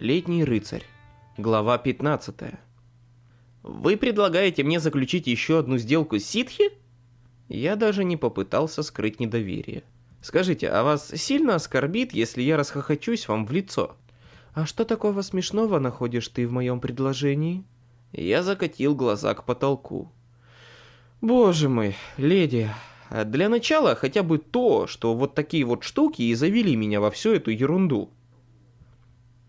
Летний рыцарь. Глава 15. Вы предлагаете мне заключить еще одну сделку с ситхи? Я даже не попытался скрыть недоверие. Скажите, а вас сильно оскорбит, если я расхохочусь вам в лицо? А что такого смешного находишь ты в моем предложении? Я закатил глаза к потолку. Боже мой, леди, для начала хотя бы то, что вот такие вот штуки и завели меня во всю эту ерунду.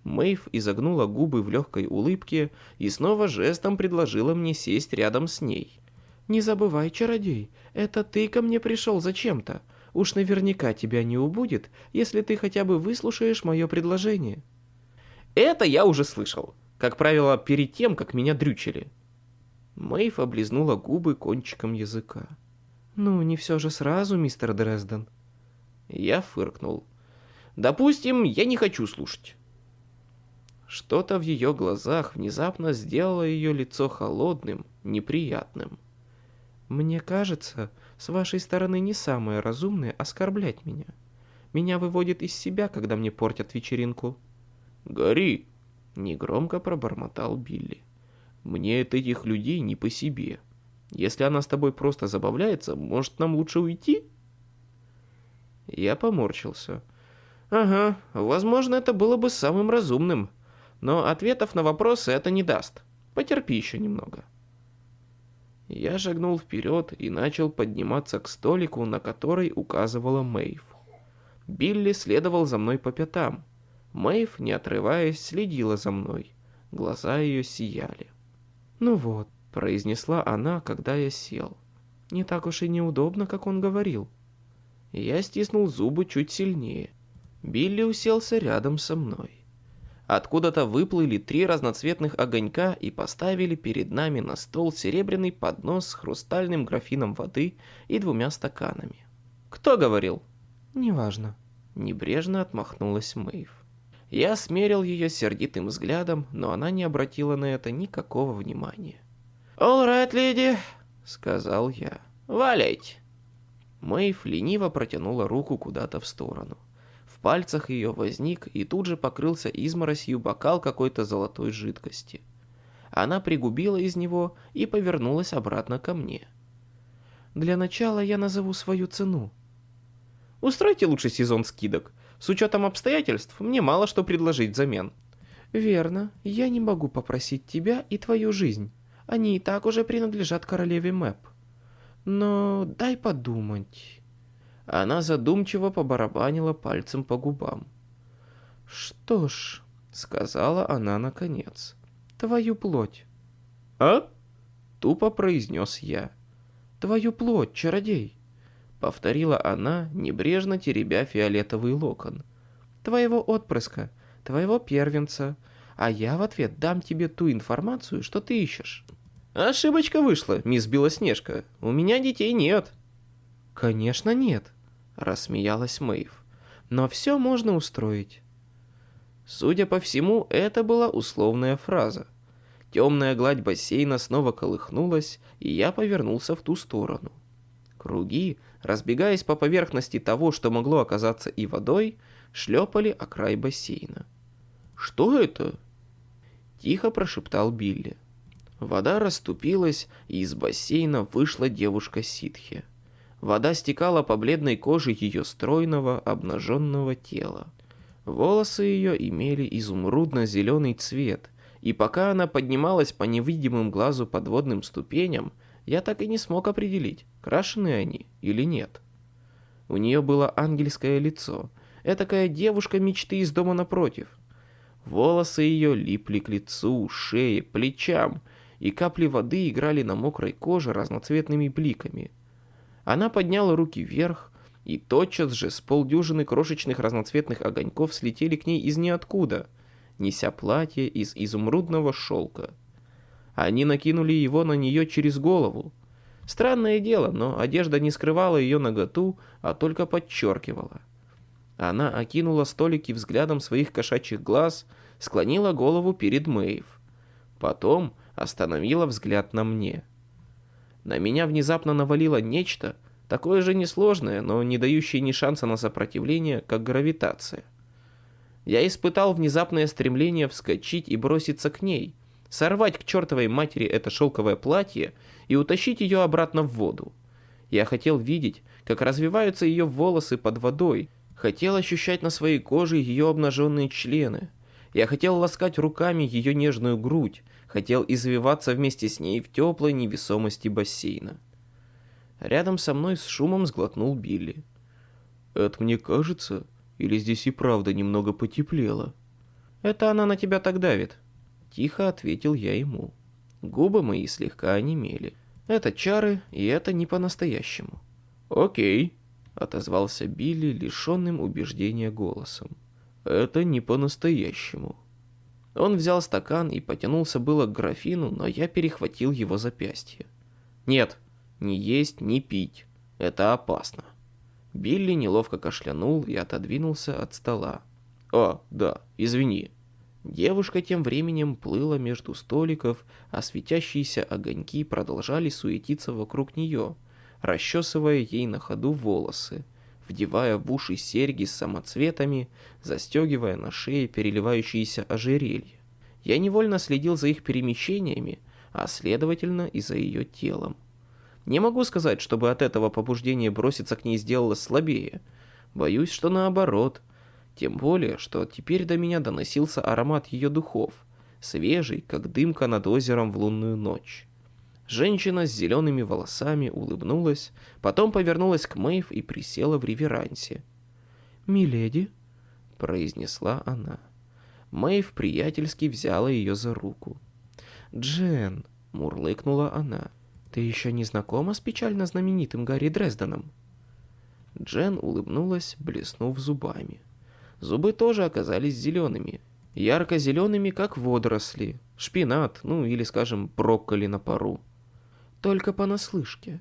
Мэйв изогнула губы в легкой улыбке и снова жестом предложила мне сесть рядом с ней. «Не забывай, чародей, это ты ко мне пришел зачем-то. Уж наверняка тебя не убудет, если ты хотя бы выслушаешь мое предложение». «Это я уже слышал. Как правило, перед тем, как меня дрючили». Мэйв облизнула губы кончиком языка. «Ну, не все же сразу, мистер Дрезден». Я фыркнул. «Допустим, я не хочу слушать». Что-то в ее глазах внезапно сделало ее лицо холодным, неприятным. «Мне кажется, с вашей стороны не самое разумное оскорблять меня. Меня выводит из себя, когда мне портят вечеринку». «Гори!» — негромко пробормотал Билли. «Мне от этих людей не по себе. Если она с тобой просто забавляется, может, нам лучше уйти?» Я поморщился. «Ага, возможно, это было бы самым разумным. Но ответов на вопросы это не даст. Потерпи еще немного». Я шагнул вперед и начал подниматься к столику, на который указывала Мэйв. Билли следовал за мной по пятам. Мэйв, не отрываясь, следила за мной. Глаза ее сияли. «Ну вот», — произнесла она, когда я сел. «Не так уж и неудобно, как он говорил». Я стиснул зубы чуть сильнее. Билли уселся рядом со мной. Откуда-то выплыли три разноцветных огонька и поставили перед нами на стол серебряный поднос с хрустальным графином воды и двумя стаканами. «Кто говорил?» «Неважно», — небрежно отмахнулась Мэйв. Я смерил ее сердитым взглядом, но она не обратила на это никакого внимания. «All right, леди», — сказал я. «Валяйте». Мэйв лениво протянула руку куда-то в сторону пальцах ее возник и тут же покрылся изморосью бокал какой-то золотой жидкости. Она пригубила из него и повернулась обратно ко мне. «Для начала я назову свою цену». «Устройте лучше сезон скидок. С учетом обстоятельств мне мало что предложить взамен». «Верно. Я не могу попросить тебя и твою жизнь. Они и так уже принадлежат королеве Мэп. Но дай подумать». Она задумчиво побарабанила пальцем по губам. «Что ж», — сказала она наконец, — «твою плоть». «А?» — тупо произнес я. «Твою плоть, чародей», — повторила она, небрежно теребя фиолетовый локон. «Твоего отпрыска, твоего первенца, а я в ответ дам тебе ту информацию, что ты ищешь». «Ошибочка вышла, мисс Белоснежка. У меня детей нет». «Конечно нет», рассмеялась Мэйв. Но все можно устроить. Судя по всему, это была условная фраза. Темная гладь бассейна снова колыхнулась, и я повернулся в ту сторону. Круги, разбегаясь по поверхности того, что могло оказаться и водой, шлепали о край бассейна. «Что это?» Тихо прошептал Билли. Вода расступилась, и из бассейна вышла девушка ситхи. Вода стекала по бледной коже ее стройного, обнаженного тела. Волосы ее имели изумрудно-зеленый цвет, и пока она поднималась по невидимым глазу подводным ступеням, я так и не смог определить, крашены они или нет. У нее было ангельское лицо, этакая девушка мечты из дома напротив. Волосы ее липли к лицу, шее, плечам, и капли воды играли на мокрой коже разноцветными бликами – она подняла руки вверх, и тотчас же с полдюжины крошечных разноцветных огоньков слетели к ней из ниоткуда, неся платье из изумрудного шелка. Они накинули его на нее через голову. Странное дело, но одежда не скрывала ее наготу, а только подчеркивала. Она окинула столики взглядом своих кошачьих глаз, склонила голову перед Мэйв. Потом остановила взгляд на мне. — на меня внезапно навалило нечто, такое же несложное, но не дающее ни шанса на сопротивление, как гравитация. Я испытал внезапное стремление вскочить и броситься к ней, сорвать к чертовой матери это шелковое платье и утащить ее обратно в воду. Я хотел видеть, как развиваются ее волосы под водой, хотел ощущать на своей коже ее обнаженные члены. Я хотел ласкать руками ее нежную грудь, хотел извиваться вместе с ней в теплой невесомости бассейна. Рядом со мной с шумом сглотнул Билли. «Это мне кажется, или здесь и правда немного потеплело?» «Это она на тебя так давит», — тихо ответил я ему. Губы мои слегка онемели. Это чары, и это не по-настоящему. «Окей», — отозвался Билли, лишенным убеждения голосом. «Это не по-настоящему». Он взял стакан и потянулся было к графину, но я перехватил его запястье. «Нет, ни есть, ни пить. Это опасно». Билли неловко кашлянул и отодвинулся от стола. «О, да, извини». Девушка тем временем плыла между столиков, а светящиеся огоньки продолжали суетиться вокруг нее, расчесывая ей на ходу волосы, вдевая в уши серьги с самоцветами, застегивая на шее переливающиеся ожерелья. Я невольно следил за их перемещениями, а следовательно и за ее телом. Не могу сказать, чтобы от этого побуждение броситься к ней сделалось слабее. Боюсь, что наоборот. Тем более, что теперь до меня доносился аромат ее духов, свежий, как дымка над озером в лунную ночь. Женщина с зелеными волосами улыбнулась, потом повернулась к Мэйв и присела в реверансе. «Миледи», — произнесла она. Мэйв приятельски взяла ее за руку. «Джен», — мурлыкнула она, — «ты еще не знакома с печально знаменитым Гарри Дрезденом?» Джен улыбнулась, блеснув зубами. Зубы тоже оказались зелеными, ярко-зелеными, как водоросли, шпинат, ну или, скажем, брокколи на пару только понаслышке.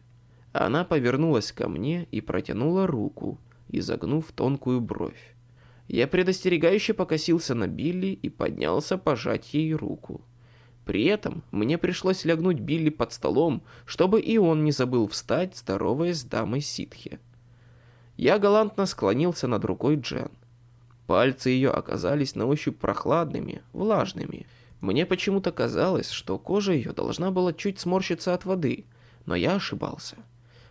Она повернулась ко мне и протянула руку, изогнув тонкую бровь. Я предостерегающе покосился на Билли и поднялся пожать ей руку. При этом мне пришлось лягнуть Билли под столом, чтобы и он не забыл встать, здороваясь с дамой ситхи. Я галантно склонился над рукой Джен. Пальцы ее оказались на ощупь прохладными, влажными, мне почему-то казалось, что кожа ее должна была чуть сморщиться от воды, но я ошибался.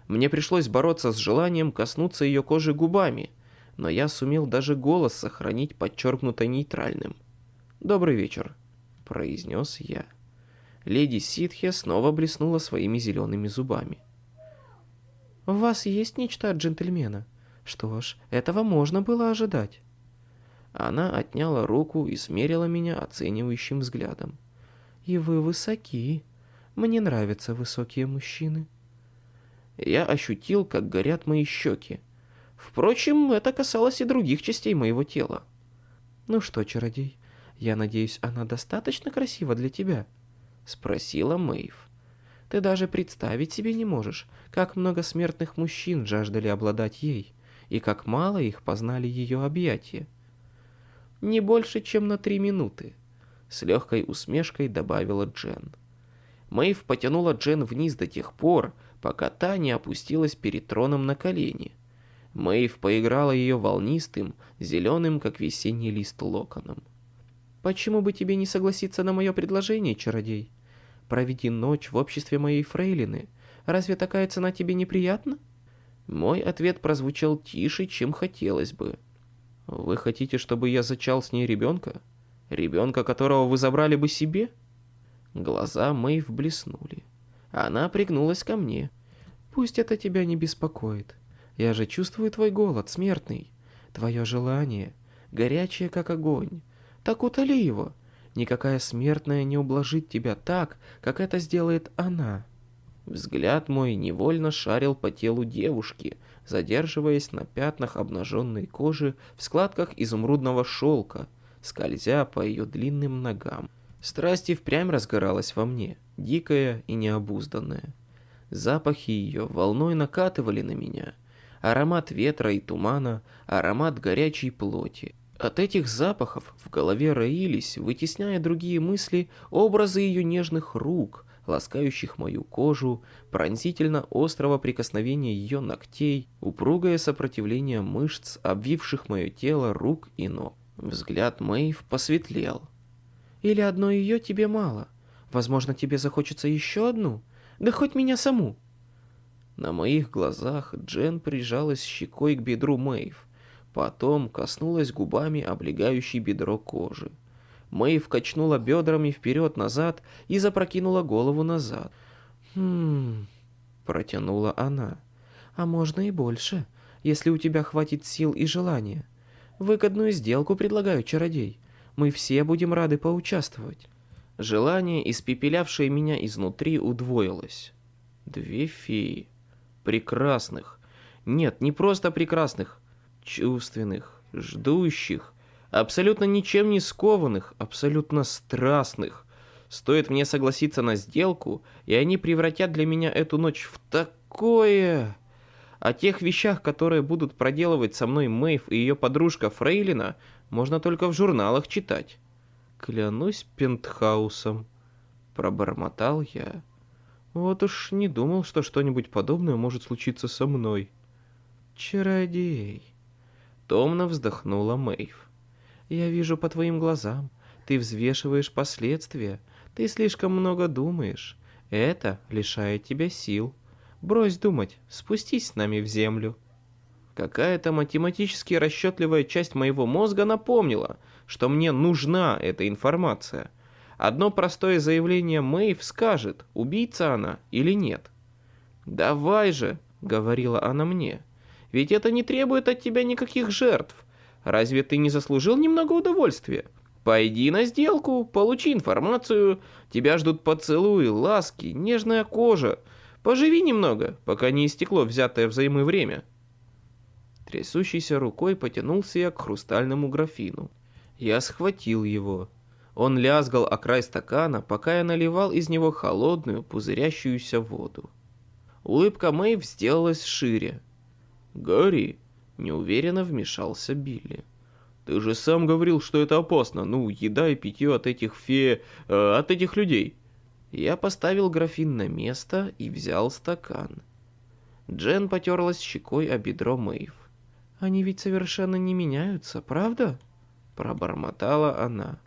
Мне пришлось бороться с желанием коснуться ее кожи губами, но я сумел даже голос сохранить подчеркнуто нейтральным. «Добрый вечер», — произнес я. Леди Ситхе снова блеснула своими зелеными зубами. «У вас есть нечто от джентльмена? Что ж, этого можно было ожидать». Она отняла руку и смерила меня оценивающим взглядом. «И вы высоки. Мне нравятся высокие мужчины». Я ощутил, как горят мои щеки. Впрочем, это касалось и других частей моего тела. «Ну что, чародей, я надеюсь, она достаточно красива для тебя?» Спросила Мэйв. «Ты даже представить себе не можешь, как много смертных мужчин жаждали обладать ей, и как мало их познали ее объятия не больше, чем на три минуты», — с легкой усмешкой добавила Джен. Мэйв потянула Джен вниз до тех пор, пока та не опустилась перед троном на колени. Мэйв поиграла ее волнистым, зеленым, как весенний лист локоном. «Почему бы тебе не согласиться на мое предложение, чародей? Проведи ночь в обществе моей фрейлины. Разве такая цена тебе неприятна?» Мой ответ прозвучал тише, чем хотелось бы. Вы хотите, чтобы я зачал с ней ребенка? Ребенка, которого вы забрали бы себе? Глаза Мэйв блеснули. Она пригнулась ко мне. Пусть это тебя не беспокоит. Я же чувствую твой голод, смертный. Твое желание, горячее, как огонь. Так утоли его. Никакая смертная не ублажит тебя так, как это сделает она. Взгляд мой невольно шарил по телу девушки, задерживаясь на пятнах обнаженной кожи в складках изумрудного шелка, скользя по ее длинным ногам. Страсть и впрямь разгоралась во мне, дикая и необузданная. Запахи ее волной накатывали на меня. Аромат ветра и тумана, аромат горячей плоти. От этих запахов в голове роились, вытесняя другие мысли, образы ее нежных рук, ласкающих мою кожу, пронзительно острого прикосновения ее ногтей, упругое сопротивление мышц, обвивших мое тело рук и ног. Взгляд Мэйв посветлел. Или одно ее тебе мало? Возможно, тебе захочется еще одну? Да хоть меня саму. На моих глазах Джен прижалась щекой к бедру Мэйв. Потом коснулась губами облегающей бедро кожи. Мэйв качнула бедрами вперед-назад и запрокинула голову назад. «Хм...» — протянула она. «А можно и больше, если у тебя хватит сил и желания. Выгодную сделку предлагаю, чародей. Мы все будем рады поучаствовать». Желание, испепелявшее меня изнутри, удвоилось. Две феи прекрасных. Нет, не просто прекрасных, чувственных, ждущих, абсолютно ничем не скованных, абсолютно страстных. Стоит мне согласиться на сделку, и они превратят для меня эту ночь в такое... О тех вещах, которые будут проделывать со мной Мэйв и ее подружка Фрейлина, можно только в журналах читать. Клянусь пентхаусом. Пробормотал я. Вот уж не думал, что что-нибудь подобное может случиться со мной. Чародей. Томно вздохнула Мэйв. Я вижу по твоим глазам. Ты взвешиваешь последствия. Ты слишком много думаешь. Это лишает тебя сил. Брось думать, спустись с нами в землю. Какая-то математически расчетливая часть моего мозга напомнила, что мне нужна эта информация – Одно простое заявление Мэйв скажет, убийца она или нет. «Давай же», — говорила она мне, — «ведь это не требует от тебя никаких жертв. Разве ты не заслужил немного удовольствия? Пойди на сделку, получи информацию, тебя ждут поцелуи, ласки, нежная кожа. Поживи немного, пока не истекло взятое взаймы время». Трясущейся рукой потянулся я к хрустальному графину. Я схватил его, он лязгал о край стакана, пока я наливал из него холодную, пузырящуюся воду. Улыбка Мэйв сделалась шире. «Гарри!» — неуверенно вмешался Билли. «Ты же сам говорил, что это опасно. Ну, еда и питье от этих фе... Э, от этих людей». Я поставил графин на место и взял стакан. Джен потерлась щекой о бедро Мэйв. «Они ведь совершенно не меняются, правда?» Пробормотала она.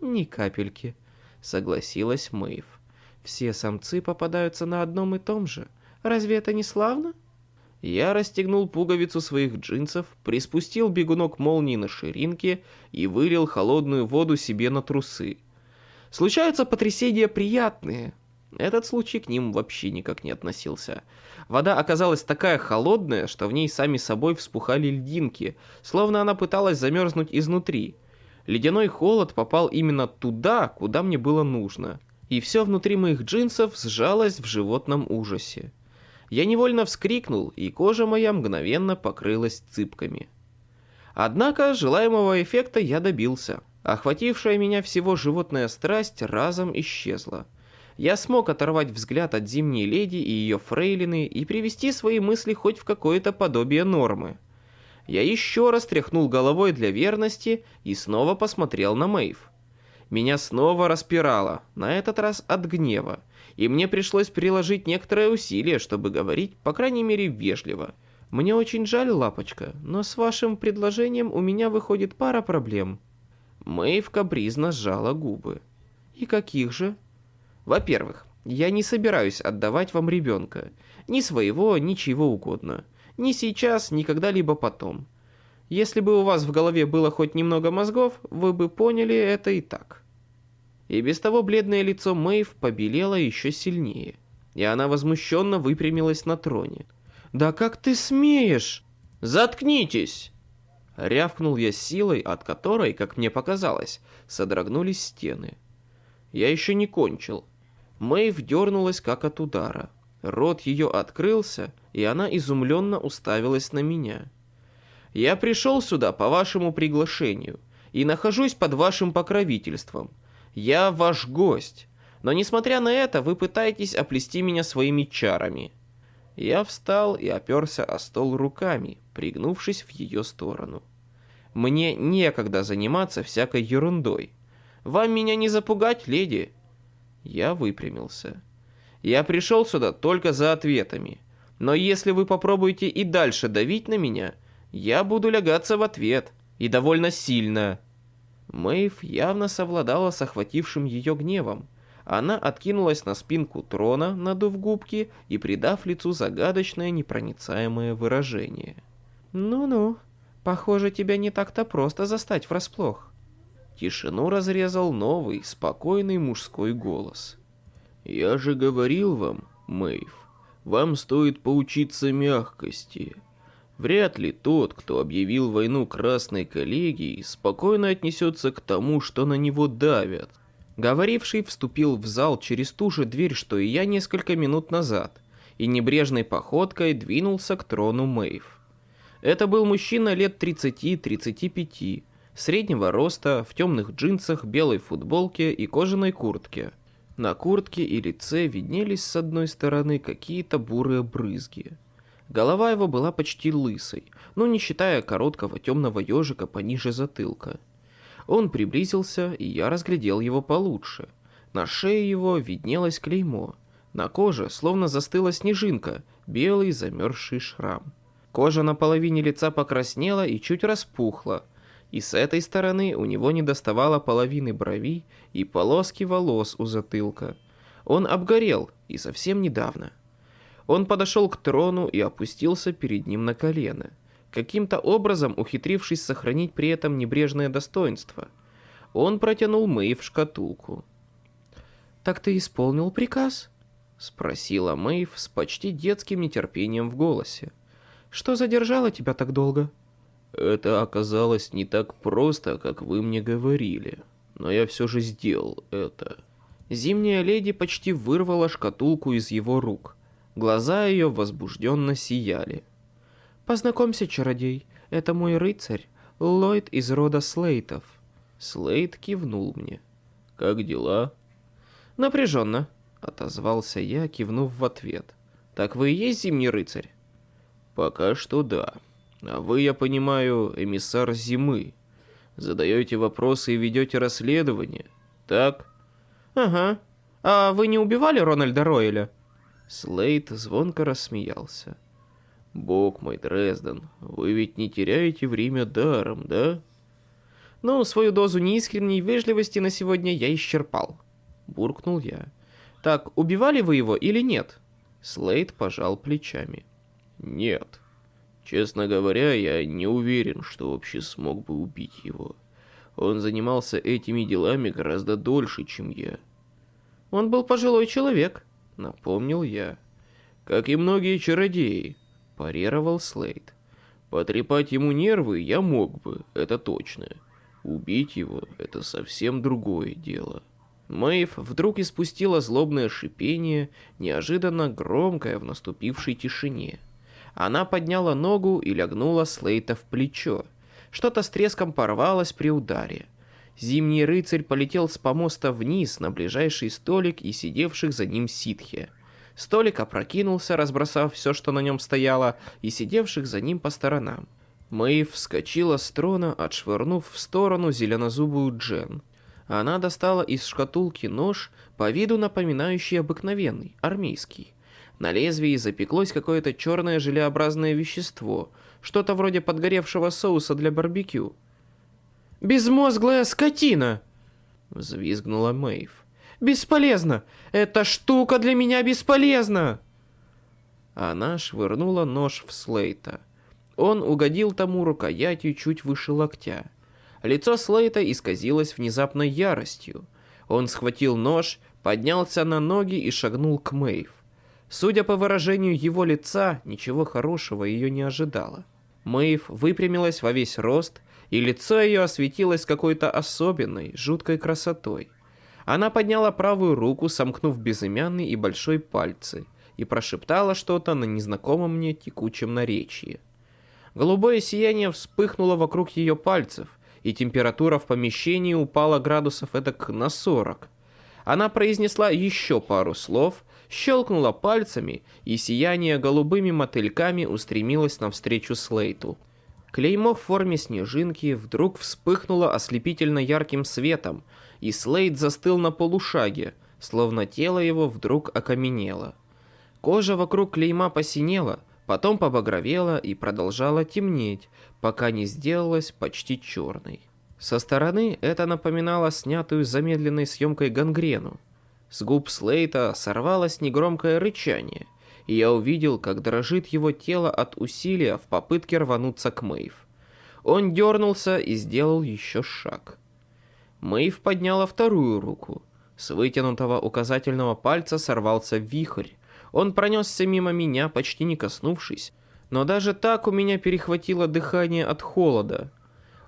«Ни капельки», — согласилась Мэйв. «Все самцы попадаются на одном и том же. Разве это не славно?» Я расстегнул пуговицу своих джинсов, приспустил бегунок молнии на ширинке и вылил холодную воду себе на трусы. Случаются потрясения приятные. Этот случай к ним вообще никак не относился. Вода оказалась такая холодная, что в ней сами собой вспухали льдинки, словно она пыталась замерзнуть изнутри — Ледяной холод попал именно туда, куда мне было нужно, и все внутри моих джинсов сжалось в животном ужасе. Я невольно вскрикнул, и кожа моя мгновенно покрылась цыпками. Однако желаемого эффекта я добился. Охватившая меня всего животная страсть разом исчезла. Я смог оторвать взгляд от зимней леди и ее фрейлины и привести свои мысли хоть в какое-то подобие нормы. Я еще раз тряхнул головой для верности и снова посмотрел на Мэйв. Меня снова распирало, на этот раз от гнева, и мне пришлось приложить некоторое усилие, чтобы говорить, по крайней мере, вежливо. Мне очень жаль, лапочка, но с вашим предложением у меня выходит пара проблем. Мэйв капризно сжала губы. И каких же? Во-первых, я не собираюсь отдавать вам ребенка. Ни своего, ни чего угодно. Ни сейчас, ни когда-либо потом. Если бы у вас в голове было хоть немного мозгов, вы бы поняли это и так. И без того бледное лицо Мэйв побелело еще сильнее, и она возмущенно выпрямилась на троне. «Да как ты смеешь?» «Заткнитесь!» Рявкнул я силой, от которой, как мне показалось, содрогнулись стены. Я еще не кончил. Мэйв дернулась, как от удара. Рот ее открылся, и она изумленно уставилась на меня. «Я пришел сюда по вашему приглашению и нахожусь под вашим покровительством. Я ваш гость, но несмотря на это вы пытаетесь оплести меня своими чарами». Я встал и оперся о стол руками, пригнувшись в ее сторону. «Мне некогда заниматься всякой ерундой. Вам меня не запугать, леди?» Я выпрямился. «Я пришел сюда только за ответами». Но если вы попробуете и дальше давить на меня, я буду лягаться в ответ, и довольно сильно. Мэйв явно совладала с охватившим ее гневом. Она откинулась на спинку трона, надув губки и придав лицу загадочное непроницаемое выражение. «Ну-ну, похоже, тебя не так-то просто застать врасплох». Тишину разрезал новый, спокойный мужской голос. «Я же говорил вам, Мэйв, вам стоит поучиться мягкости. Вряд ли тот, кто объявил войну Красной коллегии, спокойно отнесется к тому, что на него давят. Говоривший вступил в зал через ту же дверь, что и я несколько минут назад, и небрежной походкой двинулся к трону Мэйв. Это был мужчина лет 30-35, среднего роста, в темных джинсах, белой футболке и кожаной куртке. На куртке и лице виднелись с одной стороны какие-то бурые брызги. Голова его была почти лысой, но не считая короткого темного ежика пониже затылка. Он приблизился, и я разглядел его получше. На шее его виднелось клеймо. На коже словно застыла снежинка, белый замерзший шрам. Кожа на половине лица покраснела и чуть распухла, и с этой стороны у него не доставало половины бровей и полоски волос у затылка. Он обгорел, и совсем недавно. Он подошел к трону и опустился перед ним на колено, каким-то образом ухитрившись сохранить при этом небрежное достоинство. Он протянул Мэй в шкатулку. «Так ты исполнил приказ?» — спросила Мэйв с почти детским нетерпением в голосе. «Что задержало тебя так долго?» «Это оказалось не так просто, как вы мне говорили, но я все же сделал это». Зимняя леди почти вырвала шкатулку из его рук — Глаза ее возбужденно сияли. «Познакомься, чародей, это мой рыцарь, Ллойд из рода Слейтов». Слейт кивнул мне. «Как дела?» «Напряженно», — отозвался я, кивнув в ответ. «Так вы и есть зимний рыцарь?» «Пока что да. А вы, я понимаю, эмиссар зимы. Задаете вопросы и ведете расследование, так?» «Ага. А вы не убивали Рональда Ройля?» Слейд звонко рассмеялся. «Бог мой, Дрезден, вы ведь не теряете время даром, да?» «Ну, свою дозу неискренней вежливости на сегодня я исчерпал», — буркнул я. «Так, убивали вы его или нет?» Слейд пожал плечами. «Нет. Честно говоря, я не уверен, что вообще смог бы убить его. Он занимался этими делами гораздо дольше, чем я». «Он был пожилой человек», напомнил я. Как и многие чародеи, парировал Слейд. Потрепать ему нервы я мог бы, это точно. Убить его — это совсем другое дело. Мэйв вдруг испустила злобное шипение, неожиданно громкое в наступившей тишине. Она подняла ногу и лягнула Слейта в плечо. Что-то с треском порвалось при ударе. Зимний рыцарь полетел с помоста вниз на ближайший столик и сидевших за ним ситхи. Столик опрокинулся, разбросав все, что на нем стояло, и сидевших за ним по сторонам. Мэйв вскочила с трона, отшвырнув в сторону зеленозубую Джен. Она достала из шкатулки нож, по виду напоминающий обыкновенный, армейский. На лезвии запеклось какое-то черное желеобразное вещество, что-то вроде подгоревшего соуса для барбекю. Безмозглая скотина!» Взвизгнула Мэйв. «Бесполезно! Эта штука для меня бесполезна!» Она швырнула нож в Слейта. Он угодил тому рукоятью чуть выше локтя. Лицо Слейта исказилось внезапной яростью. Он схватил нож, поднялся на ноги и шагнул к Мэйв. Судя по выражению его лица, ничего хорошего ее не ожидало. Мэйв выпрямилась во весь рост и лицо ее осветилось какой-то особенной, жуткой красотой. Она подняла правую руку, сомкнув безымянный и большой пальцы, и прошептала что-то на незнакомом мне текучем наречии. Голубое сияние вспыхнуло вокруг ее пальцев, и температура в помещении упала градусов эдак на 40. Она произнесла еще пару слов, щелкнула пальцами, и сияние голубыми мотыльками устремилось навстречу Слейту. Клеймо в форме снежинки вдруг вспыхнуло ослепительно ярким светом, и Слейд застыл на полушаге, словно тело его вдруг окаменело. Кожа вокруг клейма посинела, потом побагровела и продолжала темнеть, пока не сделалась почти черной. Со стороны это напоминало снятую замедленной съемкой гангрену. С губ Слейта сорвалось негромкое рычание, и я увидел, как дрожит его тело от усилия в попытке рвануться к Мэйв. Он дернулся и сделал еще шаг. Мэйв подняла вторую руку. С вытянутого указательного пальца сорвался вихрь. Он пронесся мимо меня, почти не коснувшись, но даже так у меня перехватило дыхание от холода.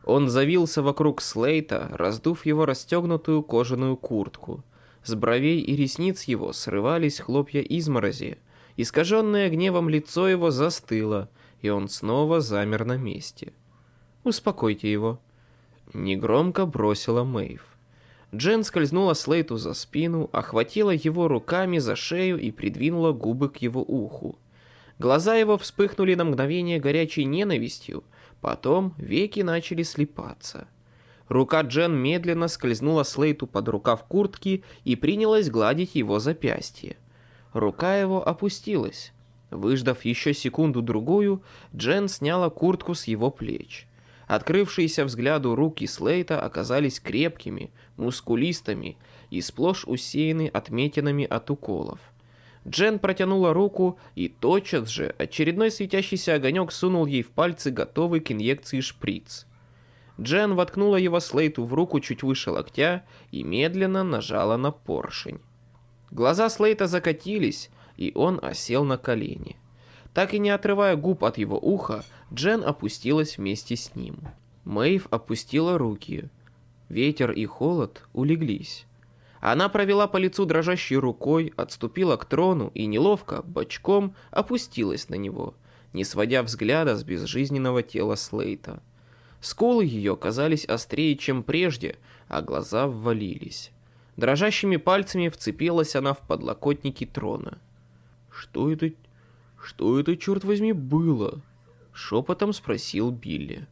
Он завился вокруг Слейта, раздув его расстегнутую кожаную куртку. С бровей и ресниц его срывались хлопья изморози. Искаженное гневом лицо его застыло, и он снова замер на месте. «Успокойте его», — негромко бросила Мэйв. Джен скользнула Слейту за спину, охватила его руками за шею и придвинула губы к его уху. Глаза его вспыхнули на мгновение горячей ненавистью, потом веки начали слепаться. Рука Джен медленно скользнула Слейту под рукав куртки и принялась гладить его запястье. Рука его опустилась. Выждав еще секунду-другую, Джен сняла куртку с его плеч. Открывшиеся взгляду руки Слейта оказались крепкими, мускулистыми и сплошь усеяны отметинами от уколов. Джен протянула руку, и тотчас же очередной светящийся огонек сунул ей в пальцы готовый к инъекции шприц. Джен воткнула его Слейту в руку чуть выше локтя и медленно нажала на поршень. Глаза Слейта закатились, и он осел на колени. Так и не отрывая губ от его уха, Джен опустилась вместе с ним. Мэйв опустила руки. Ветер и холод улеглись. Она провела по лицу дрожащей рукой, отступила к трону и неловко, бочком, опустилась на него, не сводя взгляда с безжизненного тела Слейта. Скулы ее казались острее, чем прежде, а глаза ввалились. Дрожащими пальцами вцепилась она в подлокотники трона. «Что это... что это, черт возьми, было?» Шепотом спросил Билли.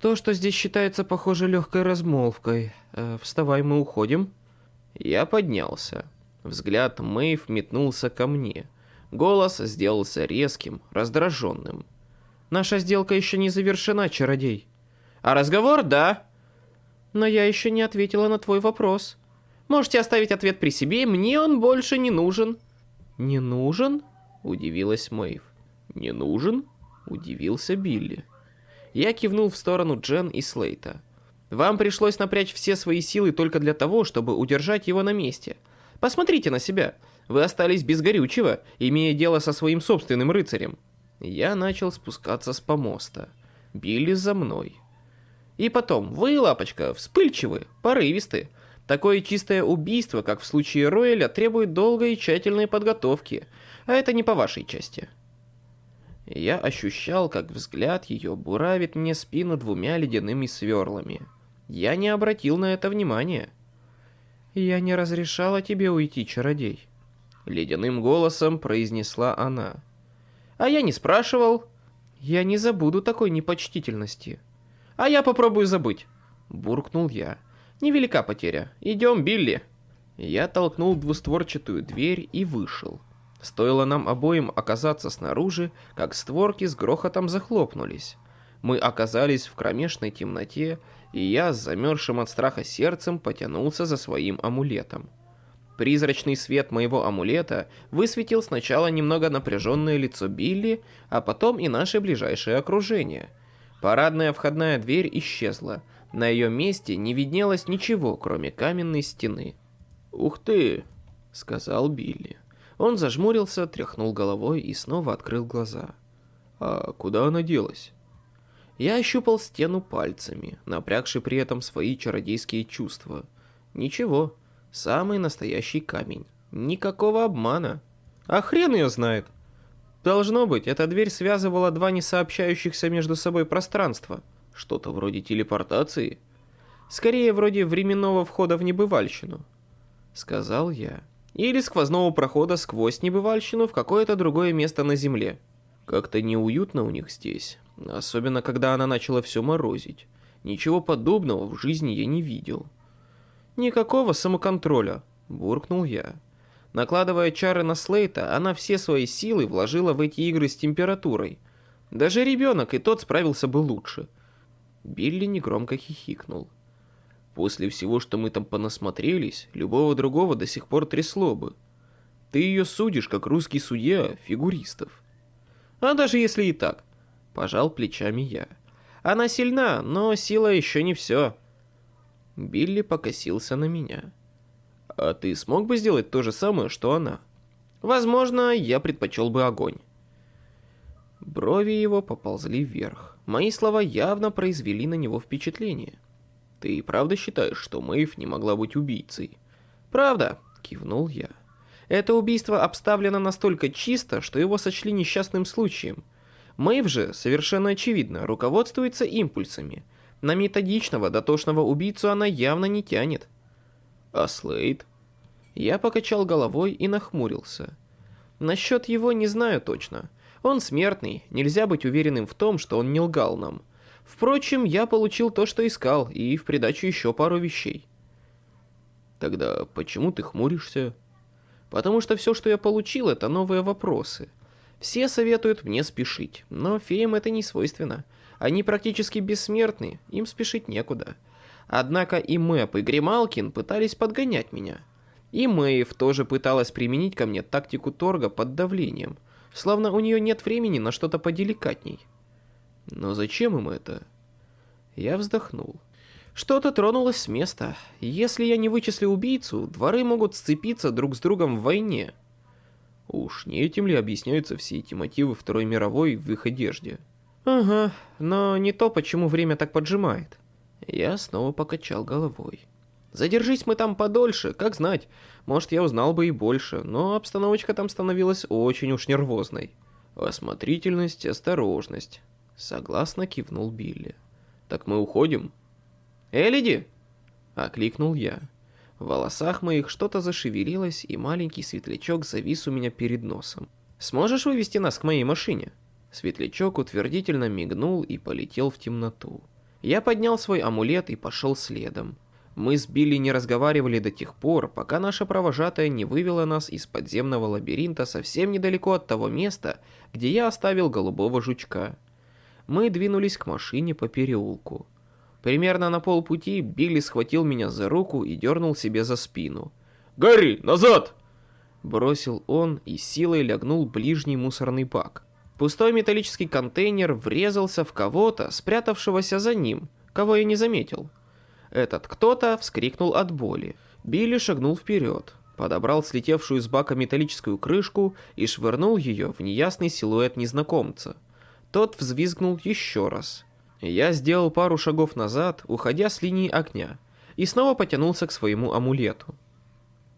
«То, что здесь считается, похоже, легкой размолвкой. Э, вставай, мы уходим». Я поднялся. Взгляд Мэйв метнулся ко мне. Голос сделался резким, раздраженным. «Наша сделка еще не завершена, чародей». «А разговор, да?» «Но я еще не ответила на твой вопрос. Можете оставить ответ при себе, мне он больше не нужен». «Не нужен?» – удивилась Мэйв. «Не нужен?» – удивился Билли. Я кивнул в сторону Джен и Слейта. Вам пришлось напрячь все свои силы только для того, чтобы удержать его на месте. Посмотрите на себя. Вы остались без горючего, имея дело со своим собственным рыцарем. Я начал спускаться с помоста. Били за мной. И потом, вы, лапочка, вспыльчивы, порывисты. Такое чистое убийство, как в случае Роэля, требует долгой и тщательной подготовки, а это не по вашей части. Я ощущал, как взгляд ее буравит мне спину двумя ледяными сверлами. Я не обратил на это внимания. «Я не разрешала тебе уйти, чародей», — ледяным голосом произнесла она. «А я не спрашивал». «Я не забуду такой непочтительности». «А я попробую забыть», — буркнул я. «Невелика потеря. Идем, Билли». Я толкнул двустворчатую дверь и вышел. Стоило нам обоим оказаться снаружи, как створки с грохотом захлопнулись. Мы оказались в кромешной темноте, и я с замерзшим от страха сердцем потянулся за своим амулетом. Призрачный свет моего амулета высветил сначала немного напряженное лицо Билли, а потом и наше ближайшее окружение. Парадная входная дверь исчезла. На ее месте не виднелось ничего, кроме каменной стены. «Ух ты!» — сказал Билли. Он зажмурился, тряхнул головой и снова открыл глаза. «А куда она делась?» Я ощупал стену пальцами, напрягший при этом свои чародейские чувства. Ничего, самый настоящий камень. Никакого обмана. А хрен ее знает. Должно быть, эта дверь связывала два несообщающихся между собой пространства. Что-то вроде телепортации. Скорее, вроде временного входа в небывальщину. Сказал я. Или сквозного прохода сквозь небывальщину в какое-то другое место на Земле. Как-то неуютно у них здесь. Особенно, когда она начала все морозить. Ничего подобного в жизни я не видел. «Никакого самоконтроля», — буркнул я. Накладывая чары на Слейта, она все свои силы вложила в эти игры с температурой. Даже ребенок и тот справился бы лучше. Билли негромко хихикнул. После всего, что мы там понасмотрелись, любого другого до сих пор трясло бы. Ты ее судишь, как русский судья, фигуристов. А даже если и так, пожал плечами я. Она сильна, но сила еще не все. Билли покосился на меня. А ты смог бы сделать то же самое, что она? Возможно, я предпочел бы огонь. Брови его поползли вверх. Мои слова явно произвели на него впечатление. Ты правда считаешь, что Мэйв не могла быть убийцей? Правда, кивнул я. Это убийство обставлено настолько чисто, что его сочли несчастным случаем. Мэйв же, совершенно очевидно, руководствуется импульсами. На методичного, дотошного убийцу она явно не тянет. А Слейд? Я покачал головой и нахмурился. Насчет его не знаю точно. Он смертный, нельзя быть уверенным в том, что он не лгал нам. Впрочем, я получил то, что искал, и в придачу еще пару вещей. Тогда почему ты хмуришься? Потому что все, что я получил, это новые вопросы. Все советуют мне спешить, но феям это не свойственно. Они практически бессмертны, им спешить некуда. Однако и Мэп, и Грималкин пытались подгонять меня. И Мэйв тоже пыталась применить ко мне тактику торга под давлением, словно у нее нет времени на что-то поделикатней. Но зачем им это? Я вздохнул. Что-то тронулось с места. Если я не вычислю убийцу, дворы могут сцепиться друг с другом в войне. Уж не этим ли объясняются все эти мотивы Второй мировой в их одежде? Ага, но не то, почему время так поджимает. Я снова покачал головой. Задержись мы там подольше, как знать. Может, я узнал бы и больше, но обстановочка там становилась очень уж нервозной. Осмотрительность, осторожность. Согласно кивнул Билли. «Так мы уходим?» «Элиди!» — окликнул я. В волосах моих что-то зашевелилось, и маленький светлячок завис у меня перед носом. «Сможешь вывести нас к моей машине?» Светлячок утвердительно мигнул и полетел в темноту. Я поднял свой амулет и пошел следом. Мы с Билли не разговаривали до тех пор, пока наша провожатая не вывела нас из подземного лабиринта совсем недалеко от того места, где я оставил голубого жучка мы двинулись к машине по переулку. Примерно на полпути Билли схватил меня за руку и дернул себе за спину. «Гарри, назад!» Бросил он и силой лягнул ближний мусорный бак. Пустой металлический контейнер врезался в кого-то, спрятавшегося за ним, кого я не заметил. Этот кто-то вскрикнул от боли. Билли шагнул вперед, подобрал слетевшую с бака металлическую крышку и швырнул ее в неясный силуэт незнакомца. Тот взвизгнул еще раз. Я сделал пару шагов назад, уходя с линии огня, и снова потянулся к своему амулету.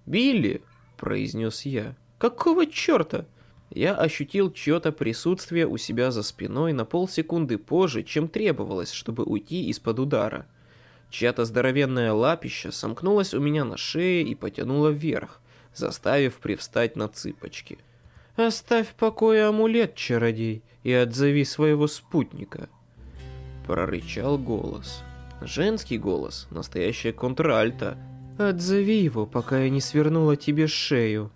«Билли!» – произнес я. «Какого черта?» Я ощутил чье-то присутствие у себя за спиной на полсекунды позже, чем требовалось, чтобы уйти из-под удара. Чья-то здоровенная лапища сомкнулась у меня на шее и потянула вверх, заставив привстать на цыпочки. «Оставь в покое амулет, чародей, и отзови своего спутника!» Прорычал голос. Женский голос, настоящая контральта. «Отзови его, пока я не свернула тебе шею!»